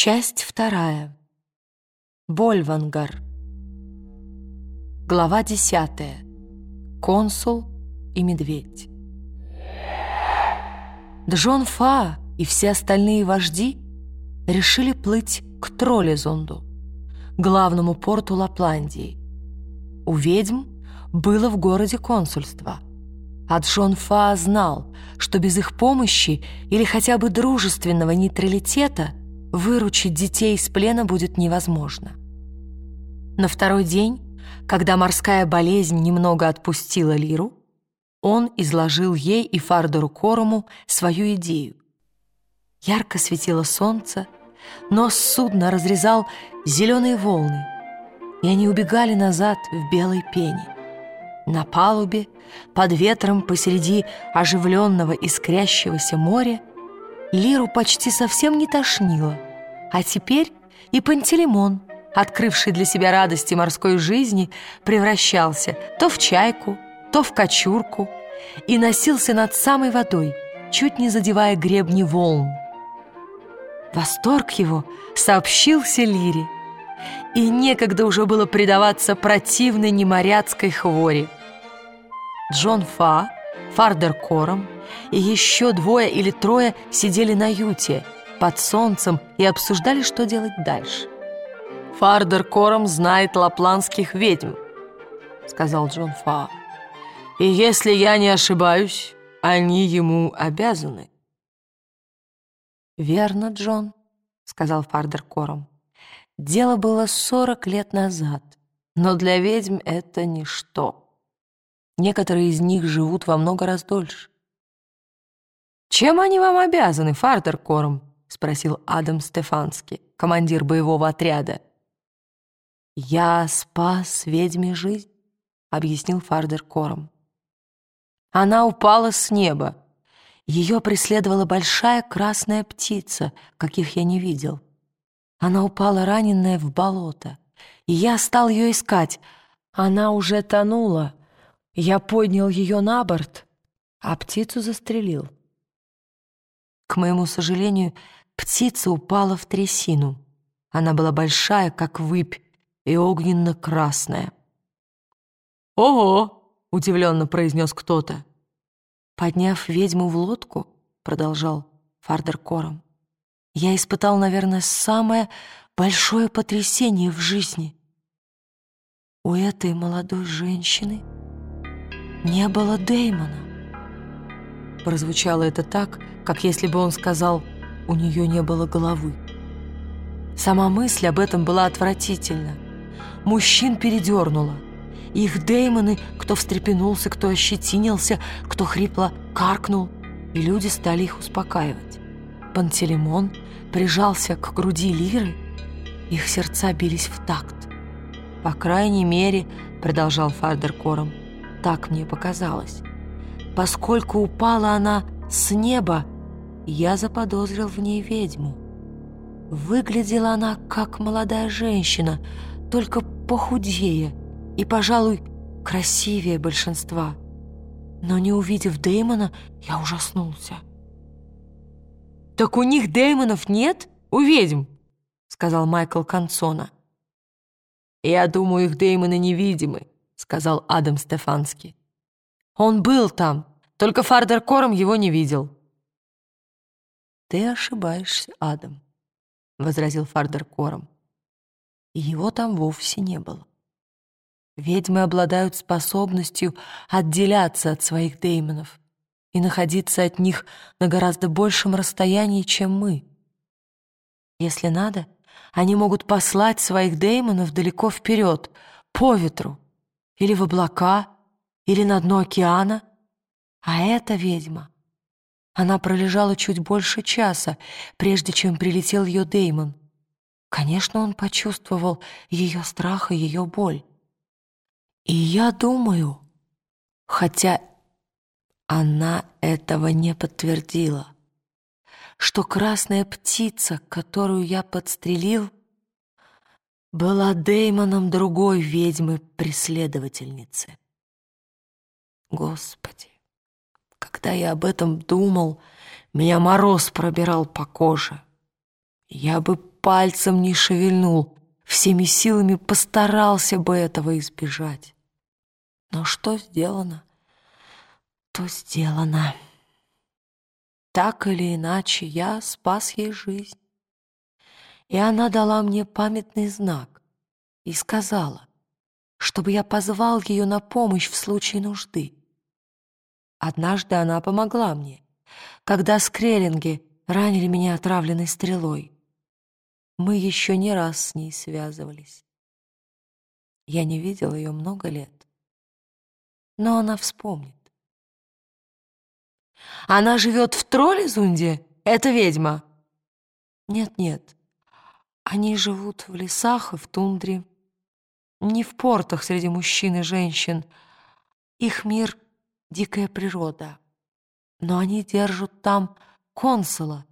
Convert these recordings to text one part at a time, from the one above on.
Часть вторая. Больвангар. Глава десятая. Консул и медведь. Джон Фа и все остальные вожди решили плыть к Троллезунду, главному порту Лапландии. У ведьм было в городе консульство, а Джон Фа знал, что без их помощи или хотя бы дружественного нейтралитета выручить детей из плена будет невозможно. На второй день, когда морская болезнь немного отпустила Лиру, он изложил ей и Фардеру Корому свою идею. Ярко светило солнце, нос судна разрезал зеленые волны, и они убегали назад в белой пене. На палубе, под ветром посреди оживленного искрящегося моря, Лиру почти совсем не тошнило, а теперь и Пантелеймон, открывший для себя радости морской жизни, превращался то в чайку, то в кочурку и носился над самой водой, чуть не задевая гребни волн. Восторг его сообщился Лире, и некогда уже было предаваться противной неморяцкой хвори. Джон Фа, Фардер Кором и еще двое или трое сидели на юте под солнцем и обсуждали, что делать дальше. «Фардер Кором знает лапландских ведьм», — сказал Джон Фа. «И если я не ошибаюсь, они ему обязаны». «Верно, Джон», — сказал Фардер Кором. «Дело было сорок лет назад, но для ведьм это ничто». Некоторые из них живут во много раз дольше. «Чем они вам обязаны, Фардер Корм?» — спросил Адам Стефанский, командир боевого отряда. «Я спас ведьме жизнь», — объяснил Фардер Корм. Она упала с неба. Ее преследовала большая красная птица, каких я не видел. Она упала раненная в болото, и я стал ее искать. Она уже тонула, я поднял ее на борт, а птицу застрелил. К моему сожалению, птица упала в трясину. Она была большая, как выпь, и огненно-красная. «Ого!» — удивленно произнес кто-то. «Подняв ведьму в лодку, — продолжал Фардер Кором, — я испытал, наверное, самое большое потрясение в жизни. У этой молодой женщины — не было Дэймона. Прозвучало это так, как если бы он сказал «у нее не было головы». Сама мысль об этом была отвратительна. Мужчин передернуло. Их Дэймоны, кто встрепенулся, кто ощетинился, кто хрипло каркнул, и люди стали их успокаивать. Пантелеймон прижался к груди Лиры, их сердца бились в такт. «По крайней мере», — продолжал Фардер Кором, — так мне показалось. Поскольку упала она с неба, я заподозрил в ней ведьму. Выглядела она как молодая женщина, только похудее и, пожалуй, красивее большинства. Но не увидев Дэймона, я ужаснулся. «Так у них Дэймонов нет? У ведьм?» — сказал Майкл Консона. «Я думаю, их Дэймоны невидимы», сказал Адам Стефанский. «Он был там, только Фардер Кором его не видел». «Ты ошибаешься, Адам», — возразил Фардер Кором. «Его там вовсе не было. Ведьмы обладают способностью отделяться от своих деймонов и находиться от них на гораздо большем расстоянии, чем мы. Если надо, они могут послать своих деймонов далеко вперед, по ветру, или в облака, или на дно океана. А эта ведьма, она пролежала чуть больше часа, прежде чем прилетел ее Деймон. Конечно, он почувствовал ее страх и ее боль. И я думаю, хотя она этого не подтвердила, что красная птица, которую я подстрелил, была Деймоном другой ведьмы-преследовательницы. Господи, когда я об этом думал, меня мороз пробирал по коже. Я бы пальцем не шевельнул, всеми силами постарался бы этого избежать. Но что сделано, то сделано. Так или иначе, я спас ей жизнь. И она дала мне памятный знак и сказала, чтобы я позвал ее на помощь в случае нужды. Однажды она помогла мне, когда скреллинги ранили меня отравленной стрелой. Мы еще не раз с ней связывались. Я не видел ее много лет, но она вспомнит. Она живет в Троллизунде? Это ведьма? Нет-нет, они живут в лесах и в тундре, не в портах среди мужчин и женщин. Их мир — дикая природа. Но они держат там консула,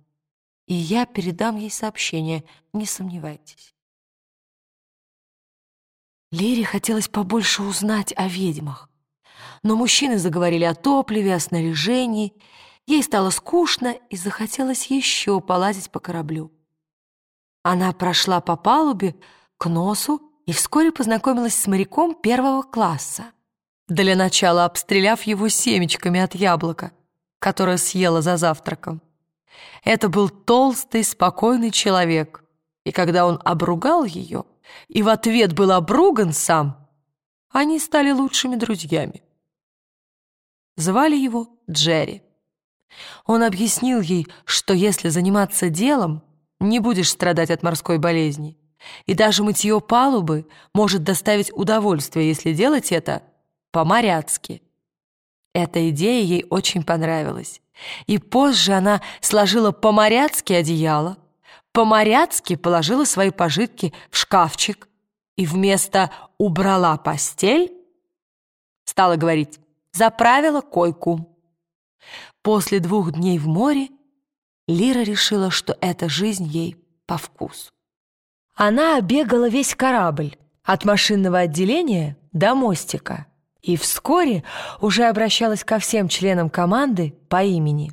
и я передам ей сообщение, не сомневайтесь. Лире хотелось побольше узнать о ведьмах. Но мужчины заговорили о топливе, о снаряжении. Ей стало скучно и захотелось еще полазить по кораблю. Она прошла по палубе к носу и вскоре познакомилась с моряком первого класса, для начала обстреляв его семечками от яблока, которое съела за завтраком. Это был толстый, спокойный человек, и когда он обругал ее, и в ответ был обруган сам, они стали лучшими друзьями. Звали его Джерри. Он объяснил ей, что если заниматься делом, не будешь страдать от морской болезни. И даже мытье палубы может доставить удовольствие, если делать это по-моряцки. Эта идея ей очень понравилась. И позже она сложила по-моряцки одеяло, по-моряцки положила свои пожитки в шкафчик и вместо «убрала постель» стала говорить «заправила койку». После двух дней в море Лира решила, что эта жизнь ей по вкусу. Она обегала весь корабль, от машинного отделения до мостика, и вскоре уже обращалась ко всем членам команды по имени.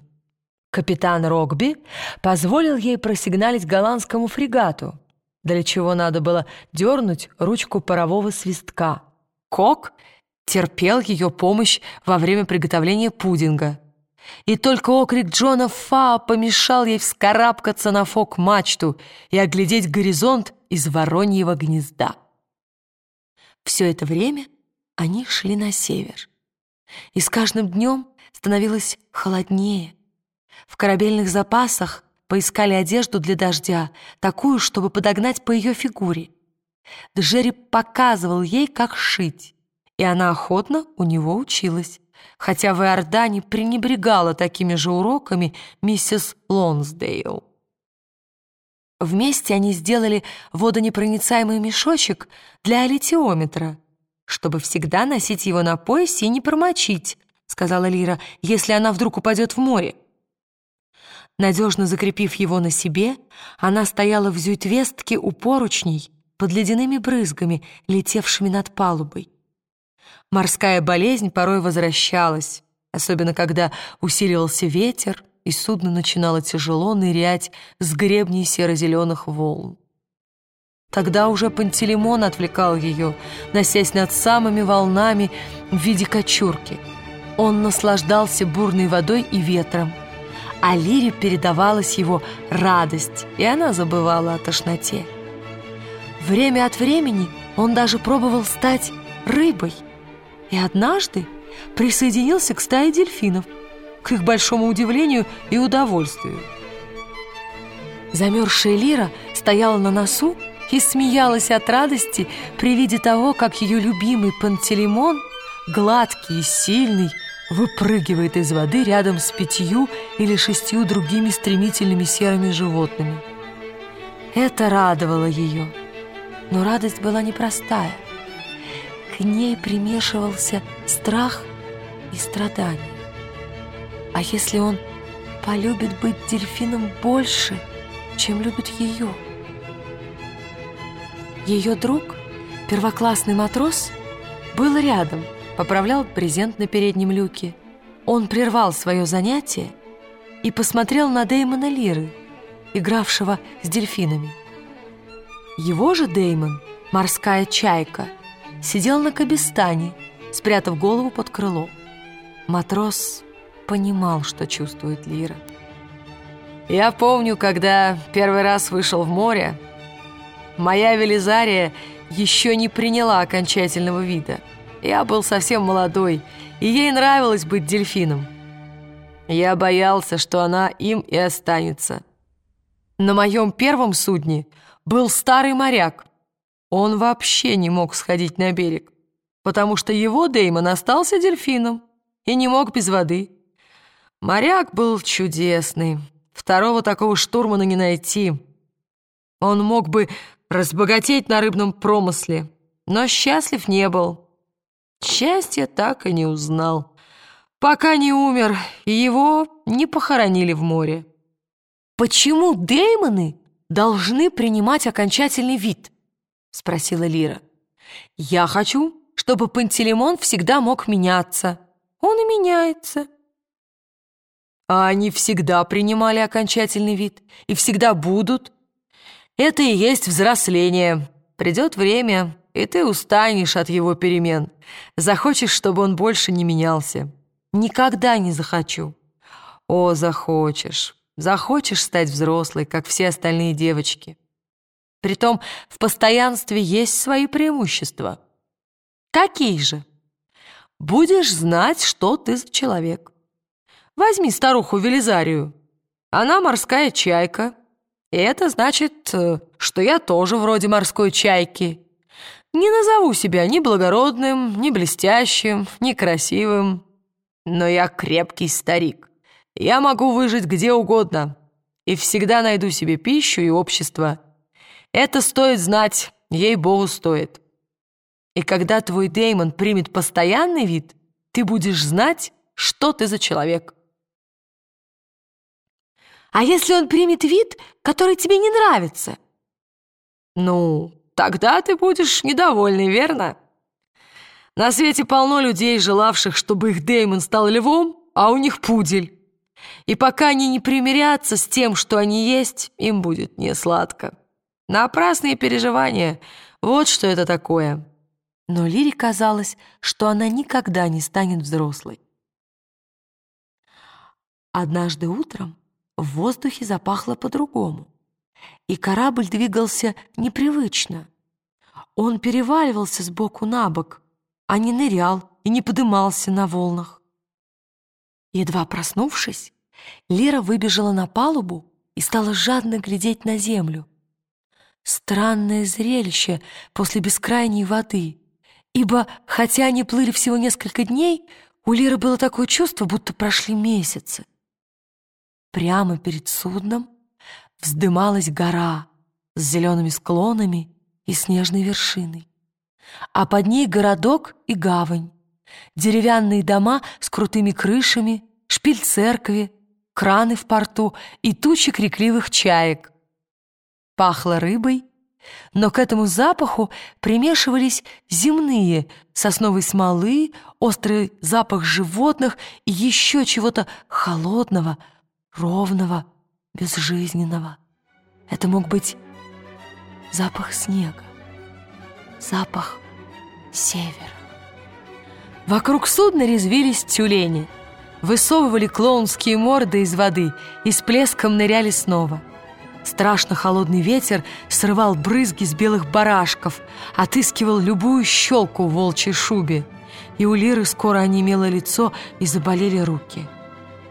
Капитан Рогби позволил ей просигналить голландскому фрегату, для чего надо было дернуть ручку парового свистка. Кок терпел ее помощь во время приготовления пудинга – и только окрик Джона Фа помешал ей вскарабкаться на фок-мачту и оглядеть горизонт из вороньего гнезда. Все это время они шли на север. И с каждым днем становилось холоднее. В корабельных запасах поискали одежду для дождя, такую, чтобы подогнать по ее фигуре. Джерри показывал ей, как шить, и она охотно у него училась хотя в Иордане пренебрегала такими же уроками миссис Лонсдейл. Вместе они сделали водонепроницаемый мешочек для аллитиометра, чтобы всегда носить его на поясе и не промочить, сказала Лира, если она вдруг упадет в море. Надежно закрепив его на себе, она стояла в зюитвестке у поручней под ледяными брызгами, летевшими над палубой. Морская болезнь порой возвращалась, особенно когда усиливался ветер, и судно начинало тяжело нырять с гребней серо-зеленых волн. Тогда уже Пантелеймон отвлекал ее, носясь над самыми волнами в виде кочурки. Он наслаждался бурной водой и ветром, а Лире передавалась его радость, и она забывала о тошноте. Время от времени он даже пробовал стать рыбой — и однажды присоединился к стае дельфинов, к их большому удивлению и удовольствию. Замерзшая Лира стояла на носу и смеялась от радости при виде того, как ее любимый Пантелеймон, гладкий и сильный, выпрыгивает из воды рядом с пятью или шестью другими стремительными серыми животными. Это радовало ее, но радость была непростая к ней примешивался страх и страдание. А если он полюбит быть дельфином больше, чем любит ее? Ее друг, первоклассный матрос, был рядом, поправлял презент на переднем люке. Он прервал свое занятие и посмотрел на Дэймона Лиры, игравшего с дельфинами. Его же Деймон, морская чайка, сидел на кабестане, спрятав голову под крыло. Матрос понимал, что чувствует Лира. «Я помню, когда первый раз вышел в море, моя Велизария еще не приняла окончательного вида. Я был совсем молодой, и ей нравилось быть дельфином. Я боялся, что она им и останется. На моем первом судне был старый моряк. Он вообще не мог сходить на берег, потому что его Деймон остался дельфином и не мог без воды. Моряк был чудесный. Второго такого штурмана не найти. Он мог бы разбогатеть на рыбном промысле, но счастлив не был. Счастья так и не узнал, пока не умер, и его не похоронили в море. «Почему Деймоны должны принимать окончательный вид?» — спросила Лира. «Я хочу, чтобы Пантелеймон всегда мог меняться. Он и меняется». А они всегда принимали окончательный вид и всегда будут. Это и есть взросление. Придет время, и ты устанешь от его перемен. Захочешь, чтобы он больше не менялся. Никогда не захочу. О, захочешь. Захочешь стать взрослой, как все остальные девочки. Притом в постоянстве есть свои преимущества. Какие же? Будешь знать, что ты за человек. Возьми старуху Велизарию. Она морская чайка. И это значит, э, что я тоже вроде морской чайки. Не назову себя ни благородным, ни блестящим, ни красивым. Но я крепкий старик. Я могу выжить где угодно. И всегда найду себе пищу и общество. Это стоит знать, ей-богу стоит. И когда твой Деймон примет постоянный вид, ты будешь знать, что ты за человек. А если он примет вид, который тебе не нравится? Ну, тогда ты будешь недовольный, верно? На свете полно людей, желавших, чтобы их Деймон стал львом, а у них пудель. И пока они не примирятся с тем, что они есть, им будет не сладко. Напрасные переживания — вот что это такое. Но Лире казалось, что она никогда не станет взрослой. Однажды утром в воздухе запахло по-другому, и корабль двигался непривычно. Он переваливался с боку на бок, а не нырял и не подымался на волнах. Едва проснувшись, Лера выбежала на палубу и стала жадно глядеть на землю. Странное зрелище после бескрайней воды, ибо, хотя они плыли всего несколько дней, у Леры было такое чувство, будто прошли месяцы. Прямо перед судном вздымалась гора с зелеными склонами и снежной вершиной, а под ней городок и гавань, деревянные дома с крутыми крышами, шпиль церкви, краны в порту и тучи крикливых чаек. Пахло рыбой, но к этому запаху примешивались земные сосновой смолы, острый запах животных и еще чего-то холодного, ровного, безжизненного. Это мог быть запах снега, запах севера. Вокруг судна резвились тюлени, высовывали клоунские морды из воды и с плеском ныряли снова. Страшно холодный ветер срывал брызги с белых барашков, отыскивал любую щелку в волчьей шубе, и у Лиры скоро онемело лицо и заболели руки.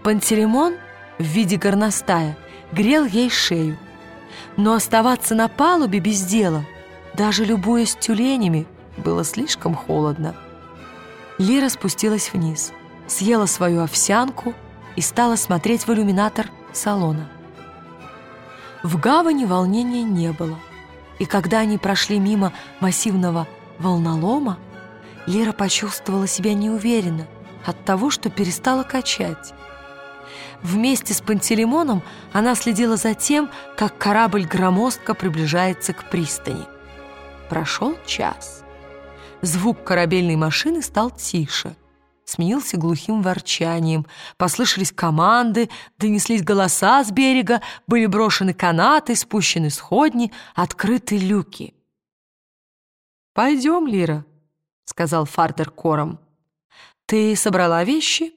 Пантелеймон — в виде горностая грел ей шею. Но оставаться на палубе без дела, даже любуясь тюленями, было слишком холодно. Лира спустилась вниз, съела свою овсянку и стала смотреть в иллюминатор салона. В гавани волнения не было, и когда они прошли мимо массивного волнолома, Лира почувствовала себя неуверенно от того, что перестала качать. Вместе с Пантелеймоном она следила за тем, как корабль громоздко приближается к пристани. Прошел час. Звук корабельной машины стал тише. Сменился глухим ворчанием. Послышались команды, донеслись голоса с берега, были брошены канаты, спущены сходни, открыты люки. «Пойдем, Лира», — сказал Фартер кором. «Ты собрала вещи?»